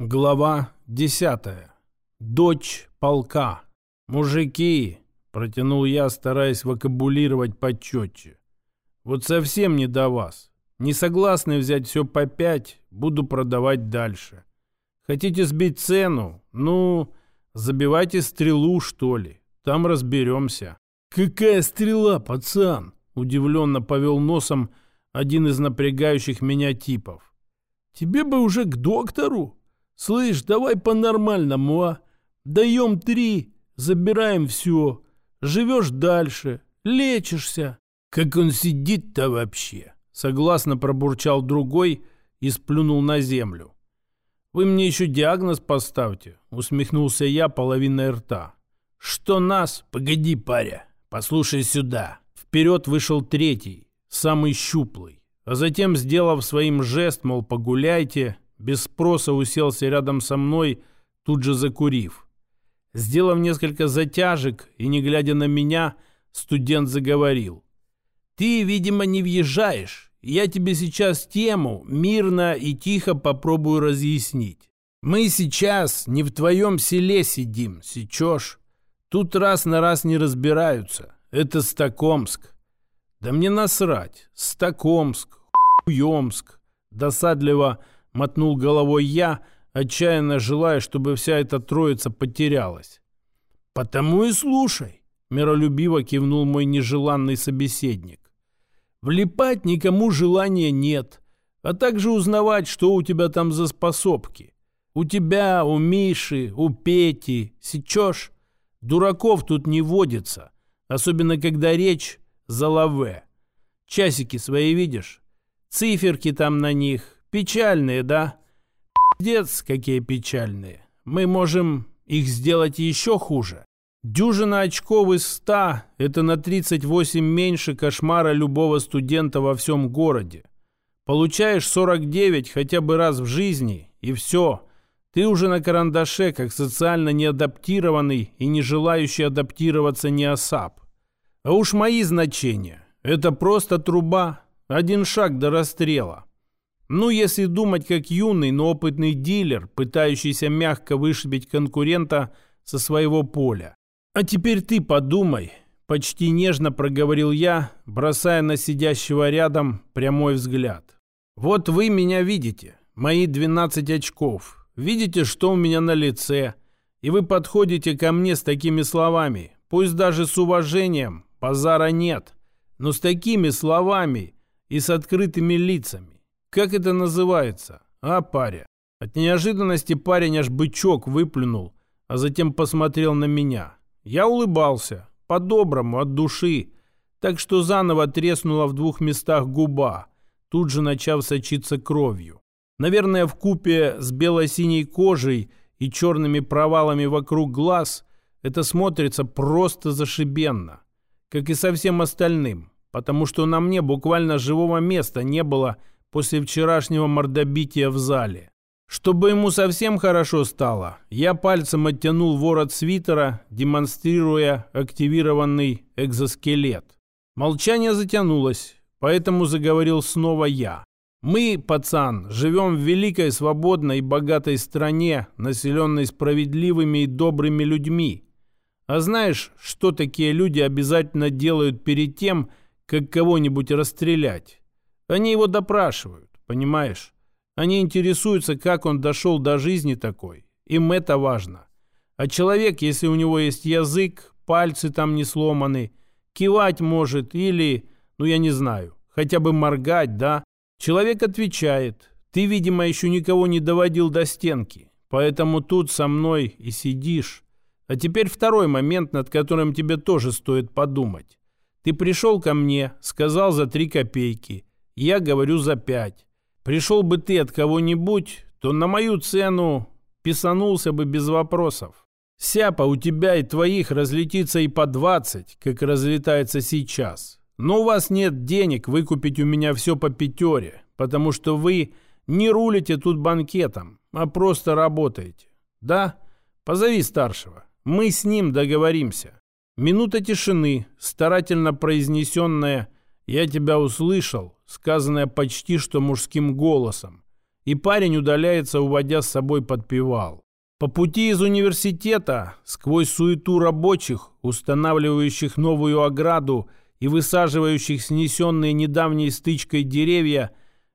Глава десятая. Дочь полка. «Мужики!» — протянул я, стараясь вокабулировать почетче. «Вот совсем не до вас. Не согласны взять все по пять, буду продавать дальше. Хотите сбить цену? Ну, забивайте стрелу, что ли. Там разберемся». «Какая стрела, пацан?» — удивленно повел носом один из напрягающих меня типов. «Тебе бы уже к доктору?» Слышь, давай по-нормальному, а? Даем три, забираем все. Живешь дальше, лечишься. Как он сидит-то вообще? Согласно пробурчал другой и сплюнул на землю. Вы мне еще диагноз поставьте, усмехнулся я половиной рта. Что нас? Погоди, паря, послушай сюда. Вперед вышел третий, самый щуплый. А затем, сделав своим жест, мол, погуляйте, без спроса уселся рядом со мной, тут же закурив. Сделав несколько затяжек и не глядя на меня, студент заговорил. «Ты, видимо, не въезжаешь. Я тебе сейчас тему мирно и тихо попробую разъяснить. Мы сейчас не в твоем селе сидим, сечешь. Тут раз на раз не разбираются. Это Стокомск. Да мне насрать. Стокомск, хуемск. Досадливо мотнул головой я, отчаянно желая, чтобы вся эта троица потерялась. «Потому и слушай», — миролюбиво кивнул мой нежеланный собеседник. «Влипать никому желания нет, а также узнавать, что у тебя там за способки. У тебя, у Миши, у Пети, сечешь? Дураков тут не водится, особенно когда речь за лаве. Часики свои видишь? Циферки там на них, Печальные, да? Пиздец, какие печальные. Мы можем их сделать еще хуже. Дюжина очков из ста – это на 38 меньше кошмара любого студента во всем городе. Получаешь 49 хотя бы раз в жизни, и все. Ты уже на карандаше, как социально неадаптированный и не желающий адаптироваться неосап. А уж мои значения – это просто труба, один шаг до расстрела. Ну, если думать как юный, но опытный дилер, пытающийся мягко вышибить конкурента со своего поля. А теперь ты подумай, почти нежно проговорил я, бросая на сидящего рядом прямой взгляд. Вот вы меня видите, мои 12 очков. Видите, что у меня на лице. И вы подходите ко мне с такими словами, пусть даже с уважением, базара нет, но с такими словами и с открытыми лицами. Как это называется? А, паря? От неожиданности парень аж бычок выплюнул, а затем посмотрел на меня. Я улыбался, по-доброму, от души, так что заново треснула в двух местах губа, тут же начав сочиться кровью. Наверное, в купе с бело-синей кожей и черными провалами вокруг глаз это смотрится просто зашибенно, как и со всем остальным, потому что на мне буквально живого места не было после вчерашнего мордобития в зале. Чтобы ему совсем хорошо стало, я пальцем оттянул ворот свитера, демонстрируя активированный экзоскелет. Молчание затянулось, поэтому заговорил снова я. Мы, пацан, живем в великой, свободной и богатой стране, населенной справедливыми и добрыми людьми. А знаешь, что такие люди обязательно делают перед тем, как кого-нибудь расстрелять? Они его допрашивают, понимаешь? Они интересуются, как он дошел до жизни такой. Им это важно. А человек, если у него есть язык, пальцы там не сломаны, кивать может или, ну я не знаю, хотя бы моргать, да? Человек отвечает. Ты, видимо, еще никого не доводил до стенки, поэтому тут со мной и сидишь. А теперь второй момент, над которым тебе тоже стоит подумать. Ты пришел ко мне, сказал за три копейки – я говорю за пять. Пришел бы ты от кого-нибудь, то на мою цену писанулся бы без вопросов. Сяпа у тебя и твоих разлетится и по двадцать, как разлетается сейчас. Но у вас нет денег выкупить у меня все по пятере, потому что вы не рулите тут банкетом, а просто работаете. Да? Позови старшего. Мы с ним договоримся. Минута тишины, старательно произнесенная «Я тебя услышал», сказанное почти что мужским голосом. и парень удаляется, уводя с собой подпевал. По пути из университета, сквозь суету рабочих, устанавливающих новую ограду и высаживающих снесенные недавней стычкой деревья,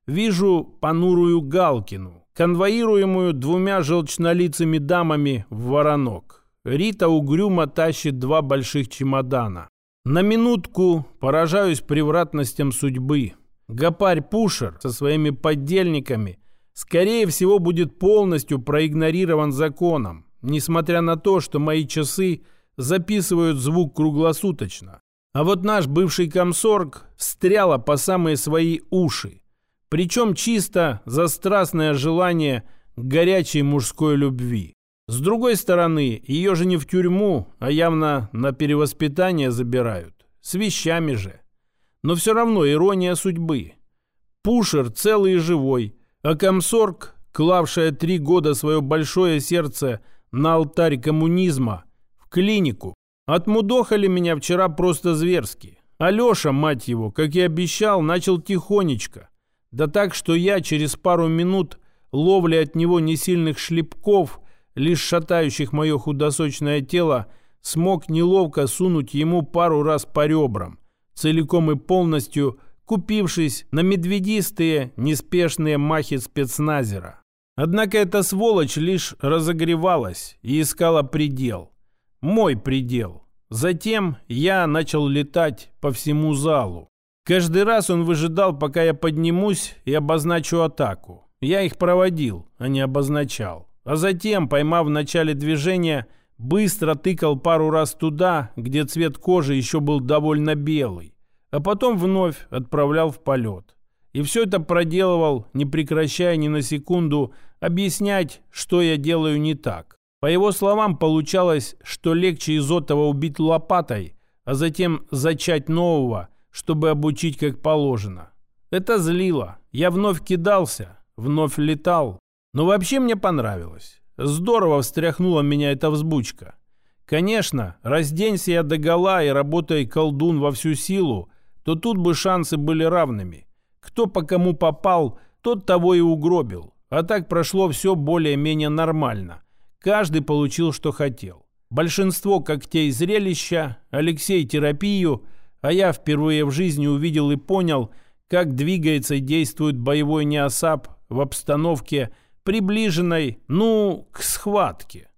вижу понурую Галкину, конвоируемую двумя желчнолицами дамами в воронок. Рита угрюмо тащит два больших чемодана. На минутку поражаюсь превратностям судьбы. Гопарь Пушер со своими поддельниками скорее всего будет полностью проигнорирован законом, несмотря на то, что мои часы записывают звук круглосуточно. А вот наш бывший комсорг стряла по самые свои уши. Причем чисто за страстное желание горячей мужской любви. С другой стороны, ее же не в тюрьму, а явно на перевоспитание забирают. С вещами же. Но все равно ирония судьбы. Пушер целый и живой, а комсорг, клавшая три года свое большое сердце на алтарь коммунизма, в клинику. Отмудохали меня вчера просто зверски. Алеша, мать его, как и обещал, начал тихонечко. Да так, что я через пару минут ловли от него несильных шлепков, лишь шатающих мое худосочное тело, смог неловко сунуть ему пару раз по ребрам, целиком и полностью купившись на медведистые, неспешные махи спецназера. Однако эта сволочь лишь разогревалась и искала предел. Мой предел. Затем я начал летать по всему залу. Каждый раз он выжидал, пока я поднимусь и обозначу атаку. Я их проводил, а не обозначал. А затем, поймав в начале движения, быстро тыкал пару раз туда, где цвет кожи еще был довольно белый, а потом вновь отправлял в полет. И все это проделывал, не прекращая ни на секунду объяснять, что я делаю не так. По его словам, получалось, что легче Изотова убить лопатой, а затем зачать нового, чтобы обучить как положено. Это злило. Я вновь кидался, вновь летал, но вообще мне понравилось. Здорово встряхнула меня эта взбучка. Конечно, разденься я догола и работай колдун во всю силу, то тут бы шансы были равными. Кто по кому попал, тот того и угробил. А так прошло все более-менее нормально. Каждый получил, что хотел. Большинство когтей зрелища, Алексей терапию, а я впервые в жизни увидел и понял, как двигается и действует боевой неосап в обстановке – приближенной, ну, к схватке.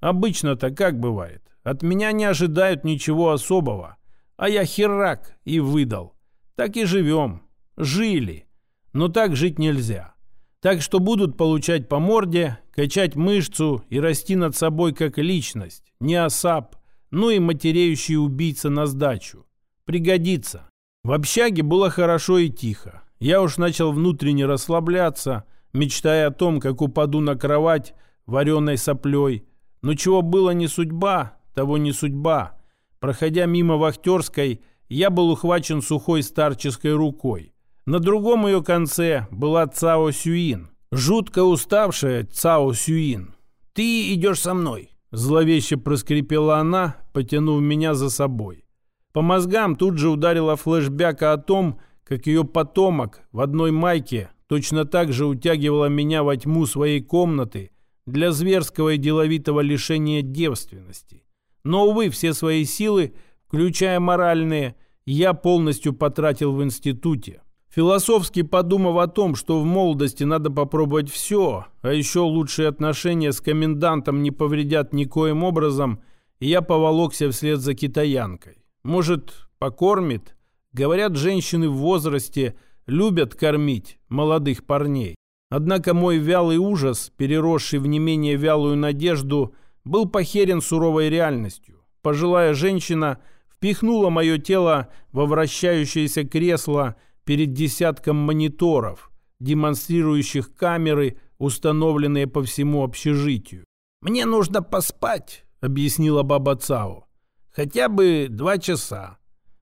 Обычно-то как бывает? От меня не ожидают ничего особого. А я херак и выдал. Так и живем. Жили. Но так жить нельзя. Так что будут получать по морде, качать мышцу и расти над собой как личность. Не осап, ну и матереющий убийца на сдачу. Пригодится. В общаге было хорошо и тихо. Я уж начал внутренне расслабляться, мечтая о том, как упаду на кровать вареной соплей. Но чего было не судьба, того не судьба. Проходя мимо вахтерской, я был ухвачен сухой старческой рукой. На другом ее конце была Цао Сюин, жутко уставшая Цао Сюин. «Ты идешь со мной», – зловеще проскрипела она, потянув меня за собой. По мозгам тут же ударила флешбяка о том, как ее потомок в одной майке точно так же утягивала меня во тьму своей комнаты для зверского и деловитого лишения девственности. Но, увы, все свои силы, включая моральные, я полностью потратил в институте. Философски подумав о том, что в молодости надо попробовать все, а еще лучшие отношения с комендантом не повредят никоим образом, я поволокся вслед за китаянкой. Может, покормит? Говорят, женщины в возрасте – любят кормить молодых парней. Однако мой вялый ужас, переросший в не менее вялую надежду, был похерен суровой реальностью. Пожилая женщина впихнула мое тело во вращающееся кресло перед десятком мониторов, демонстрирующих камеры, установленные по всему общежитию. «Мне нужно поспать», — объяснила баба Цао. «Хотя бы два часа.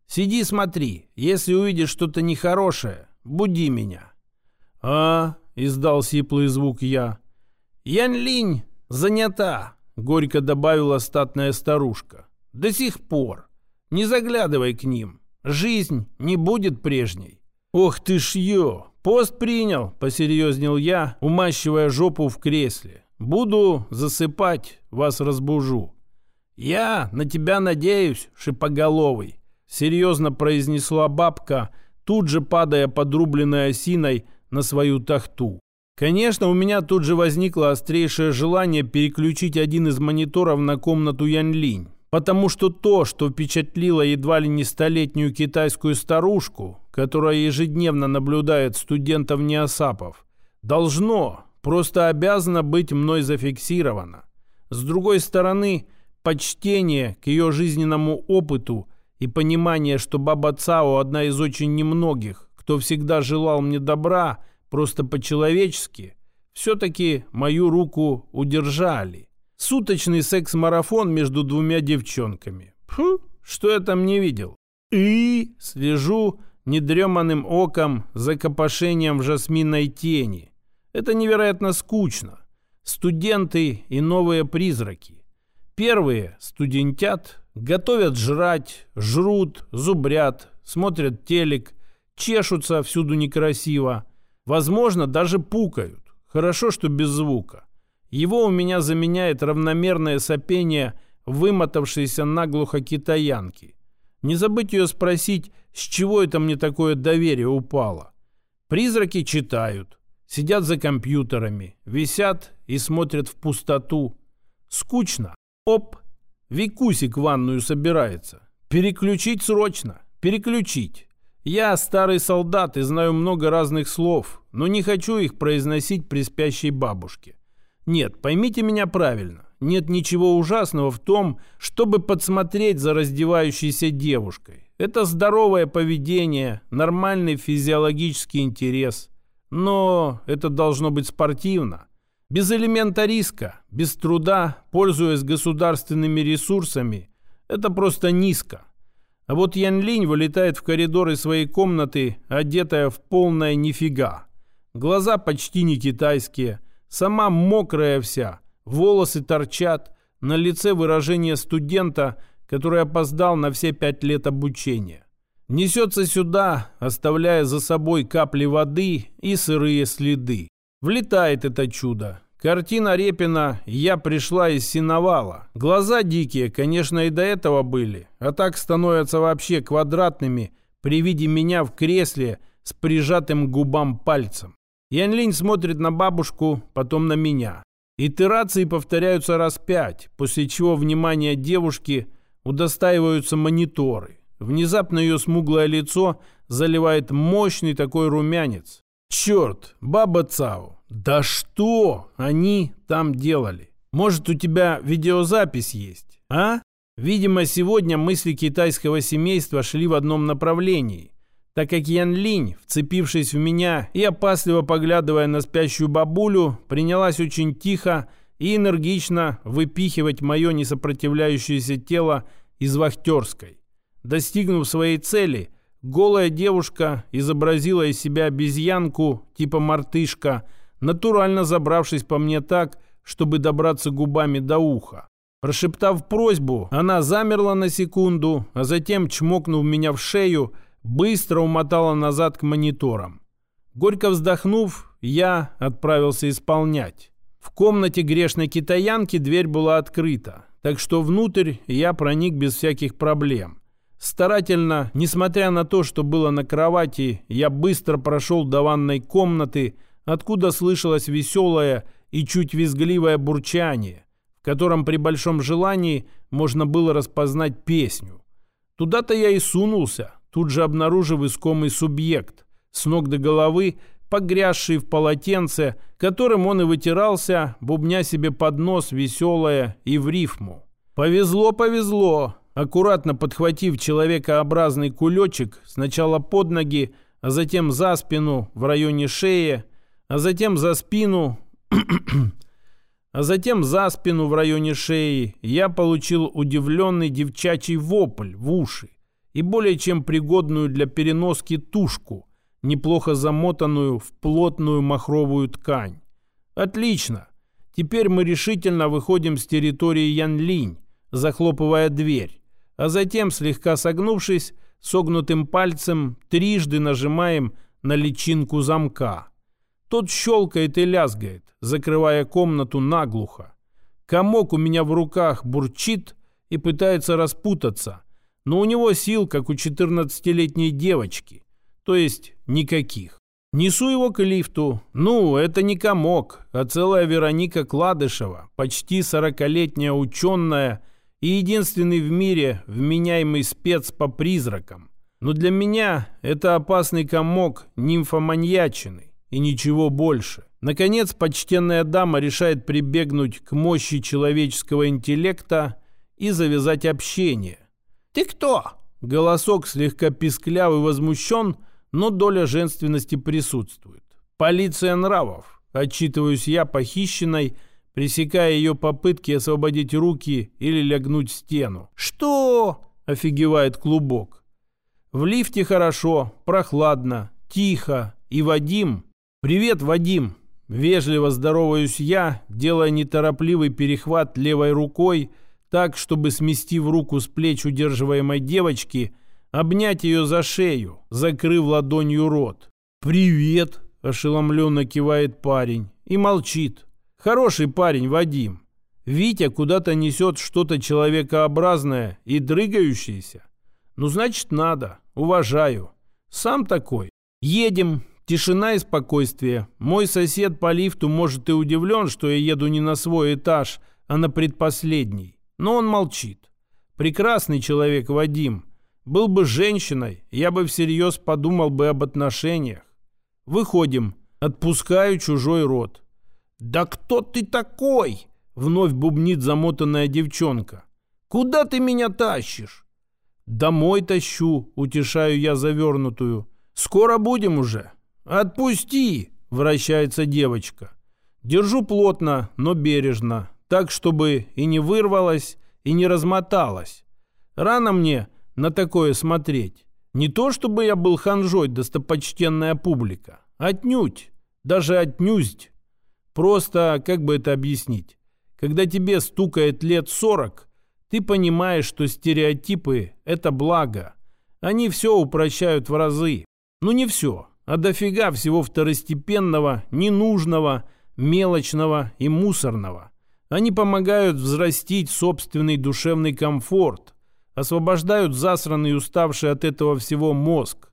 Сиди смотри, если увидишь что-то нехорошее, Буди меня». «А?» — издал сиплый звук я. «Янь-линь занята», — горько добавила статная старушка. «До сих пор. Не заглядывай к ним. Жизнь не будет прежней». «Ох ты ж ё!» «Пост принял», — посерьезнел я, умащивая жопу в кресле. «Буду засыпать, вас разбужу». «Я на тебя надеюсь, шипоголовый», — серьезно произнесла бабка, тут же падая подрубленной осиной на свою тахту. Конечно, у меня тут же возникло острейшее желание переключить один из мониторов на комнату Янлинь, потому что то, что впечатлило едва ли не столетнюю китайскую старушку, которая ежедневно наблюдает студентов неосапов, должно, просто обязано быть мной зафиксировано. С другой стороны, почтение к ее жизненному опыту и понимание, что баба Цао одна из очень немногих, кто всегда желал мне добра – просто по-человечески, все-таки мою руку удержали. Суточный секс-марафон между двумя девчонками. Фу, что я там не видел? И слежу недреманным оком за копошением в жасминной тени. Это невероятно скучно. Студенты и новые призраки. Первые студентят готовят жрать, жрут, зубрят, смотрят телек, чешутся всюду некрасиво, Возможно, даже пукают. Хорошо, что без звука. Его у меня заменяет равномерное сопение вымотавшейся наглухо китаянки. Не забыть ее спросить, с чего это мне такое доверие упало. Призраки читают, сидят за компьютерами, висят и смотрят в пустоту. Скучно. Оп, Викусик в ванную собирается. Переключить срочно, переключить. Я старый солдат и знаю много разных слов, но не хочу их произносить при спящей бабушке. Нет, поймите меня правильно. Нет ничего ужасного в том, чтобы подсмотреть за раздевающейся девушкой. Это здоровое поведение, нормальный физиологический интерес. Но это должно быть спортивно. Без элемента риска, без труда, пользуясь государственными ресурсами, это просто низко. А вот Ян Линь вылетает в коридор из своей комнаты, одетая в полное нифига. Глаза почти не китайские, сама мокрая вся, волосы торчат, на лице выражение студента, который опоздал на все пять лет обучения. Несется сюда, оставляя за собой капли воды и сырые следы. Влетает это чудо, Картина Репина «Я пришла из синовала». Глаза дикие, конечно, и до этого были, а так становятся вообще квадратными при виде меня в кресле с прижатым к губам пальцем. Янлинь смотрит на бабушку, потом на меня. Итерации повторяются раз пять, после чего внимание девушки удостаиваются мониторы. Внезапно ее смуглое лицо заливает мощный такой румянец. Черт, баба Цао, да что они там делали? Может, у тебя видеозапись есть, а? Видимо, сегодня мысли китайского семейства шли в одном направлении, так как Ян Линь, вцепившись в меня и опасливо поглядывая на спящую бабулю, принялась очень тихо и энергично выпихивать мое несопротивляющееся тело из вахтерской. Достигнув своей цели, голая девушка изобразила из себя обезьянку типа мартышка – натурально забравшись по мне так, чтобы добраться губами до уха. Прошептав просьбу, она замерла на секунду, а затем, чмокнув меня в шею, быстро умотала назад к мониторам. Горько вздохнув, я отправился исполнять. В комнате грешной китаянки дверь была открыта, так что внутрь я проник без всяких проблем. Старательно, несмотря на то, что было на кровати, я быстро прошел до ванной комнаты, откуда слышалось веселое и чуть визгливое бурчание, в котором при большом желании можно было распознать песню. Туда-то я и сунулся, тут же обнаружив искомый субъект, с ног до головы, погрязший в полотенце, которым он и вытирался, бубня себе под нос веселое и в рифму. «Повезло, повезло!» Аккуратно подхватив человекообразный кулечек сначала под ноги, а затем за спину в районе шеи, а затем за спину, а затем за спину в районе шеи я получил удивленный девчачий вопль в уши и более чем пригодную для переноски тушку, неплохо замотанную в плотную махровую ткань. Отлично. Теперь мы решительно выходим с территории Янлинь, захлопывая дверь, а затем, слегка согнувшись, согнутым пальцем трижды нажимаем на личинку замка. Тот щелкает и лязгает, закрывая комнату наглухо. Комок у меня в руках бурчит и пытается распутаться, но у него сил, как у 14-летней девочки, то есть никаких. Несу его к лифту. Ну, это не комок, а целая Вероника Кладышева, почти сорокалетняя ученая и единственный в мире вменяемый спец по призракам. Но для меня это опасный комок нимфоманьячины и ничего больше. Наконец, почтенная дама решает прибегнуть к мощи человеческого интеллекта и завязать общение. «Ты кто?» Голосок слегка писклявый и возмущен – но доля женственности присутствует. Полиция нравов. Отчитываюсь я похищенной, пресекая ее попытки освободить руки или лягнуть в стену. «Что?» – офигевает клубок. В лифте хорошо, прохладно, тихо. И Вадим... «Привет, Вадим!» Вежливо здороваюсь я, делая неторопливый перехват левой рукой, так, чтобы, сместив руку с плеч удерживаемой девочки, обнять ее за шею, закрыв ладонью рот. «Привет!» – ошеломленно кивает парень и молчит. «Хороший парень, Вадим. Витя куда-то несет что-то человекообразное и дрыгающееся. Ну, значит, надо. Уважаю. Сам такой. Едем. Тишина и спокойствие. Мой сосед по лифту может и удивлен, что я еду не на свой этаж, а на предпоследний. Но он молчит. Прекрасный человек, Вадим. Был бы женщиной, я бы всерьез подумал бы об отношениях. Выходим. Отпускаю чужой рот. «Да кто ты такой?» Вновь бубнит замотанная девчонка. «Куда ты меня тащишь?» «Домой тащу», утешаю я завернутую. «Скоро будем уже». «Отпусти!» Вращается девочка. Держу плотно, но бережно, так, чтобы и не вырвалась, и не размоталась. Рано мне на такое смотреть. Не то, чтобы я был ханжой, достопочтенная публика. Отнюдь. Даже отнюдь. Просто, как бы это объяснить? Когда тебе стукает лет сорок, ты понимаешь, что стереотипы – это благо. Они все упрощают в разы. Ну не все, а дофига всего второстепенного, ненужного, мелочного и мусорного. Они помогают взрастить собственный душевный комфорт, освобождают засранный уставший от этого всего мозг.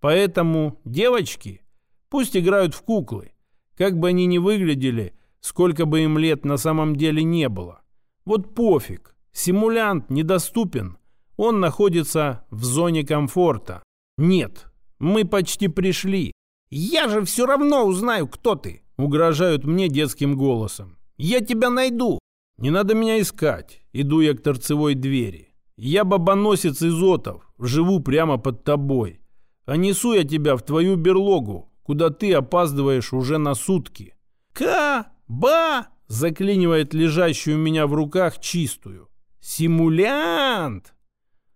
Поэтому девочки пусть играют в куклы, как бы они ни выглядели, сколько бы им лет на самом деле не было. Вот пофиг, симулянт недоступен, он находится в зоне комфорта. Нет, мы почти пришли. «Я же все равно узнаю, кто ты!» Угрожают мне детским голосом. «Я тебя найду!» «Не надо меня искать!» Иду я к торцевой двери. Я бабоносец Изотов, живу прямо под тобой. А несу я тебя в твою берлогу, куда ты опаздываешь уже на сутки. Ка-ба! Заклинивает лежащую у меня в руках чистую. Симулянт!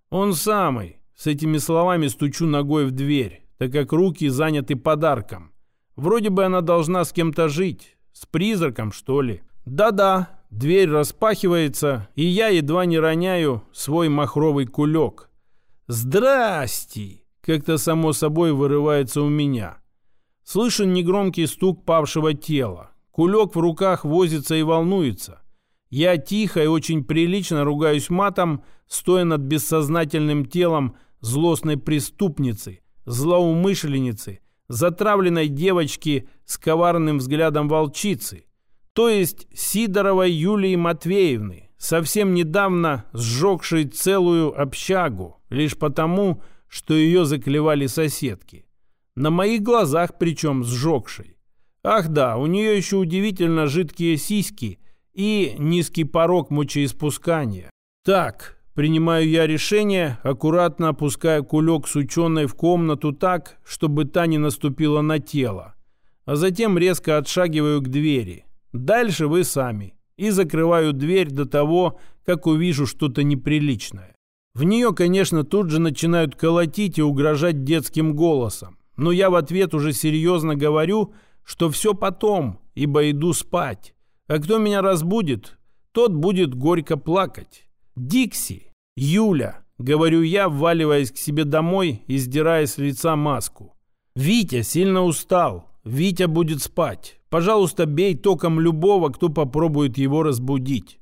Он самый. С этими словами стучу ногой в дверь, так как руки заняты подарком. Вроде бы она должна с кем-то жить. С призраком, что ли? Да-да, Дверь распахивается, и я едва не роняю свой махровый кулек. «Здрасте!» — как-то само собой вырывается у меня. Слышен негромкий стук павшего тела. Кулек в руках возится и волнуется. Я тихо и очень прилично ругаюсь матом, стоя над бессознательным телом злостной преступницы, злоумышленницы, затравленной девочки с коварным взглядом волчицы, то есть Сидоровой Юлии Матвеевны, совсем недавно сжегшей целую общагу, лишь потому, что ее заклевали соседки. На моих глазах причем сжегшей. Ах да, у нее еще удивительно жидкие сиськи и низкий порог мочеиспускания. Так, принимаю я решение, аккуратно опуская кулек с ученой в комнату так, чтобы та не наступила на тело. А затем резко отшагиваю к двери – Дальше вы сами. И закрываю дверь до того, как увижу что-то неприличное. В нее, конечно, тут же начинают колотить и угрожать детским голосом. Но я в ответ уже серьезно говорю, что все потом, ибо иду спать. А кто меня разбудит, тот будет горько плакать. Дикси, Юля, говорю я, вваливаясь к себе домой и сдирая с лица маску. «Витя сильно устал. Витя будет спать. Пожалуйста, бей током любого, кто попробует его разбудить».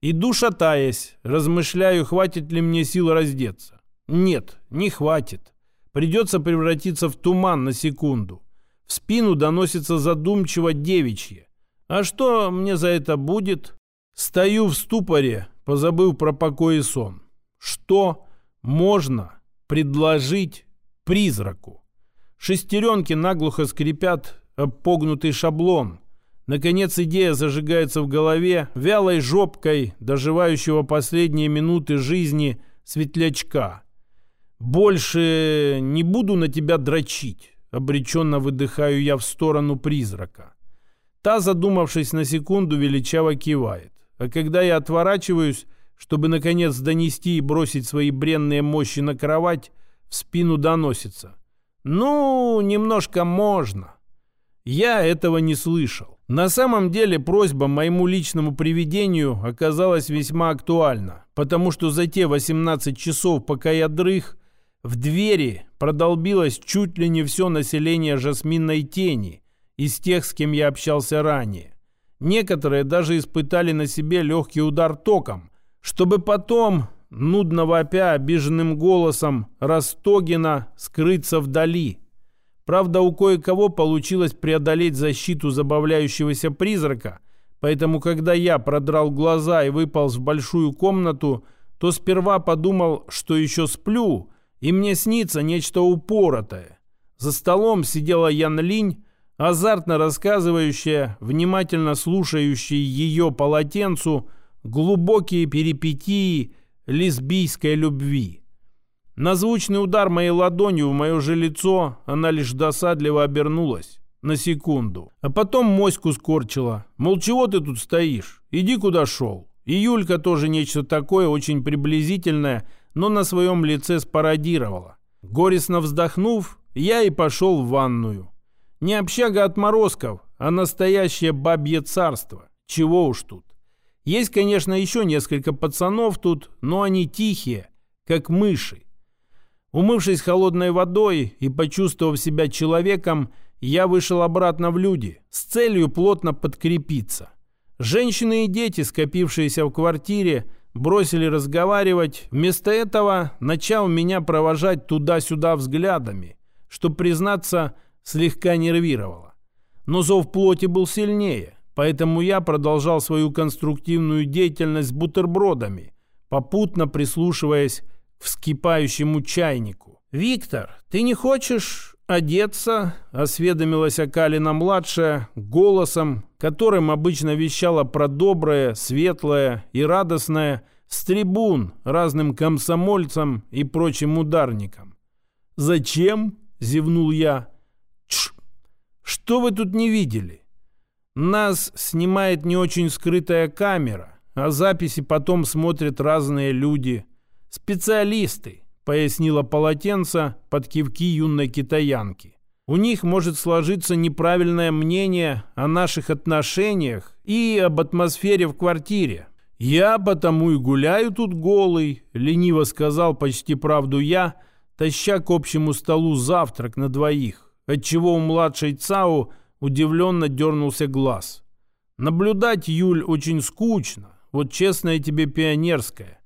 Иду шатаясь, размышляю, хватит ли мне сил раздеться. Нет, не хватит. Придется превратиться в туман на секунду. В спину доносится задумчиво девичье. А что мне за это будет? Стою в ступоре, позабыв про покой и сон. Что можно предложить призраку? Шестеренки наглухо скрипят об погнутый шаблон. Наконец идея зажигается в голове вялой жопкой доживающего последние минуты жизни светлячка. «Больше не буду на тебя дрочить», — обреченно выдыхаю я в сторону призрака. Та, задумавшись на секунду, величаво кивает. А когда я отворачиваюсь, чтобы, наконец, донести и бросить свои бренные мощи на кровать, в спину доносится. «Ну, немножко можно». Я этого не слышал. На самом деле просьба моему личному привидению оказалась весьма актуальна, потому что за те 18 часов, пока я дрых, в двери продолбилось чуть ли не все население Жасминной тени из тех, с кем я общался ранее. Некоторые даже испытали на себе легкий удар током, чтобы потом, нудно вопя обиженным голосом Ростогина, скрыться вдали – Правда, у кое-кого получилось преодолеть защиту забавляющегося призрака, поэтому когда я продрал глаза и выполз в большую комнату, то сперва подумал, что еще сплю, и мне снится нечто упоротое. За столом сидела Ян Линь, азартно рассказывающая, внимательно слушающая ее полотенцу глубокие перипетии лесбийской любви. На звучный удар моей ладонью в мое же лицо она лишь досадливо обернулась. На секунду. А потом моську скорчила. Мол, чего ты тут стоишь? Иди куда шел. И Юлька тоже нечто такое очень приблизительное, но на своем лице спародировала. Горестно вздохнув, я и пошел в ванную. Не общага отморозков, а настоящее бабье царство. Чего уж тут. Есть, конечно, еще несколько пацанов тут, но они тихие, как мыши. Умывшись холодной водой и почувствовав себя человеком, я вышел обратно в люди с целью плотно подкрепиться. Женщины и дети, скопившиеся в квартире, бросили разговаривать, вместо этого начал меня провожать туда-сюда взглядами, что, признаться, слегка нервировало. Но зов плоти был сильнее, поэтому я продолжал свою конструктивную деятельность бутербродами, попутно прислушиваясь вскипающему чайнику. «Виктор, ты не хочешь одеться?» – осведомилась Акалина-младшая голосом, которым обычно вещала про доброе, светлое и радостное с трибун разным комсомольцам и прочим ударникам. «Зачем?» – зевнул я. «Тш! Что вы тут не видели? Нас снимает не очень скрытая камера, а записи потом смотрят разные люди». «Специалисты», — пояснила полотенце под кивки юной китаянки. «У них может сложиться неправильное мнение о наших отношениях и об атмосфере в квартире. Я потому и гуляю тут голый», — лениво сказал почти правду я, таща к общему столу завтрак на двоих, отчего у младшей Цау удивленно дернулся глаз. «Наблюдать, Юль, очень скучно, вот честное тебе пионерское.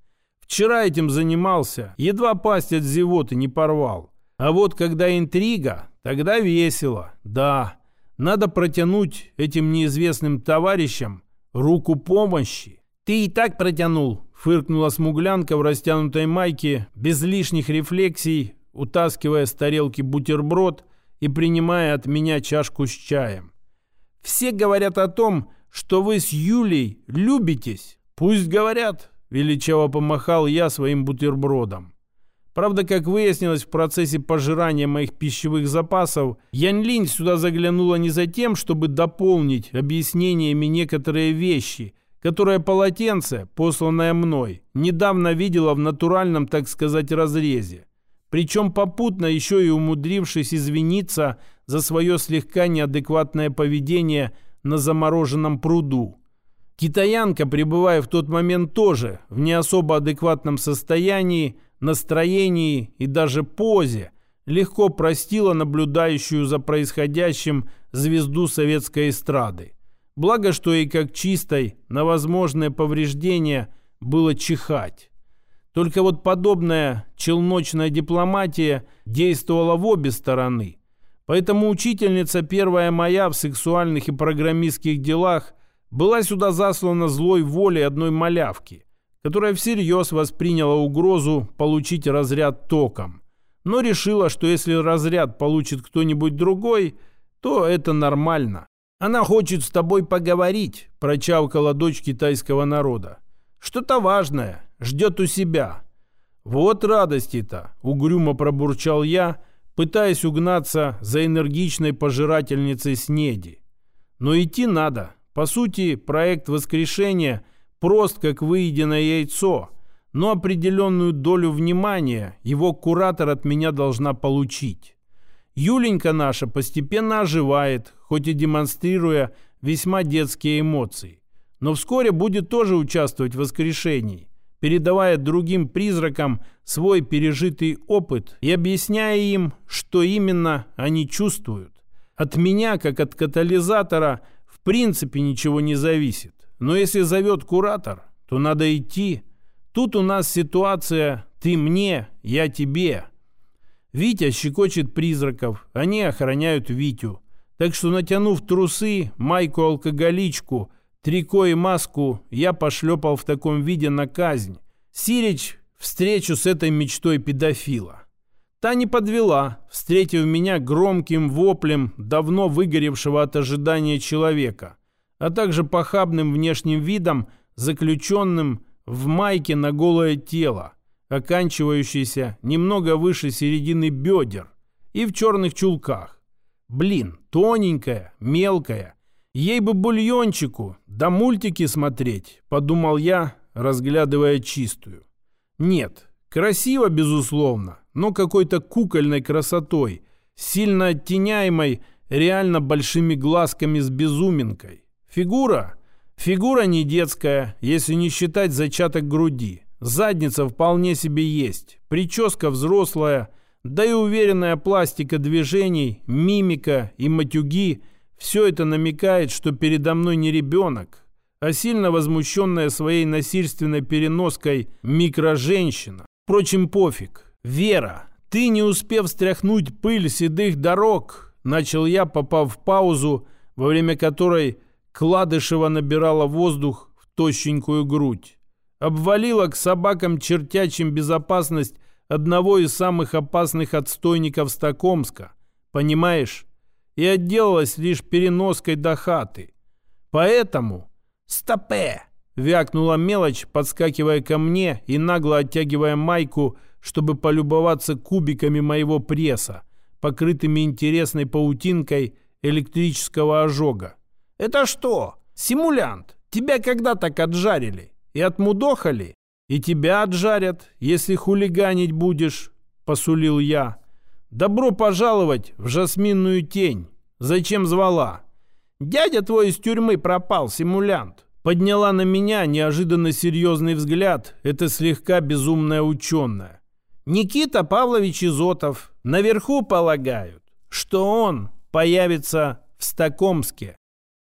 Вчера этим занимался, едва пасть от зевоты не порвал. А вот когда интрига, тогда весело, да. Надо протянуть этим неизвестным товарищам руку помощи. Ты и так протянул, фыркнула смуглянка в растянутой майке, без лишних рефлексий, утаскивая с тарелки бутерброд и принимая от меня чашку с чаем. Все говорят о том, что вы с Юлей любитесь. Пусть говорят, Величаво помахал я своим бутербродом. Правда, как выяснилось в процессе пожирания моих пищевых запасов, Янь Линь сюда заглянула не за тем, чтобы дополнить объяснениями некоторые вещи, которые полотенце, посланное мной, недавно видела в натуральном, так сказать, разрезе. Причем попутно еще и умудрившись извиниться за свое слегка неадекватное поведение на замороженном пруду. Китаянка, пребывая в тот момент тоже в не особо адекватном состоянии, настроении и даже позе, легко простила наблюдающую за происходящим звезду советской эстрады. Благо, что и как чистой на возможное повреждение было чихать. Только вот подобная челночная дипломатия действовала в обе стороны. Поэтому учительница первая моя в сексуальных и программистских делах была сюда заслана злой волей одной малявки, которая всерьез восприняла угрозу получить разряд током, но решила, что если разряд получит кто-нибудь другой, то это нормально. «Она хочет с тобой поговорить», – прочавкала дочь китайского народа. «Что-то важное, ждет у себя». «Вот радости-то!» – угрюмо пробурчал я, пытаясь угнаться за энергичной пожирательницей снеди. «Но идти надо, по сути, проект воскрешения прост, как выеденное яйцо, но определенную долю внимания его куратор от меня должна получить. Юленька наша постепенно оживает, хоть и демонстрируя весьма детские эмоции, но вскоре будет тоже участвовать в воскрешении, передавая другим призракам свой пережитый опыт и объясняя им, что именно они чувствуют. От меня, как от катализатора – принципе ничего не зависит. Но если зовет куратор, то надо идти. Тут у нас ситуация «ты мне, я тебе». Витя щекочет призраков, они охраняют Витю. Так что, натянув трусы, майку-алкоголичку, трико и маску, я пошлепал в таком виде на казнь. Сирич встречу с этой мечтой педофила. Та не подвела, встретив меня громким воплем давно выгоревшего от ожидания человека, а также похабным внешним видом, заключенным в майке на голое тело, оканчивающейся немного выше середины бедер и в черных чулках. Блин, тоненькая, мелкая. Ей бы бульончику, да мультики смотреть, подумал я, разглядывая чистую. Нет, красиво, безусловно, но какой-то кукольной красотой, сильно оттеняемой реально большими глазками с безуминкой. Фигура? Фигура не детская, если не считать зачаток груди. Задница вполне себе есть, прическа взрослая, да и уверенная пластика движений, мимика и матюги – все это намекает, что передо мной не ребенок, а сильно возмущенная своей насильственной переноской микроженщина. Впрочем, пофиг. «Вера, ты, не успев стряхнуть пыль седых дорог», начал я, попав в паузу, во время которой Кладышева набирала воздух в тощенькую грудь. Обвалила к собакам чертячим безопасность одного из самых опасных отстойников Стокомска. Понимаешь? И отделалась лишь переноской до хаты. Поэтому... «Стопе!» — вякнула мелочь, подскакивая ко мне и нагло оттягивая майку, чтобы полюбоваться кубиками моего пресса, покрытыми интересной паутинкой электрического ожога. «Это что? Симулянт? Тебя когда так отжарили? И отмудохали? И тебя отжарят, если хулиганить будешь», — посулил я. «Добро пожаловать в жасминную тень. Зачем звала?» «Дядя твой из тюрьмы пропал, симулянт. Подняла на меня неожиданно серьезный взгляд эта слегка безумная ученая. Никита Павлович Изотов наверху полагают, что он появится в Стокомске.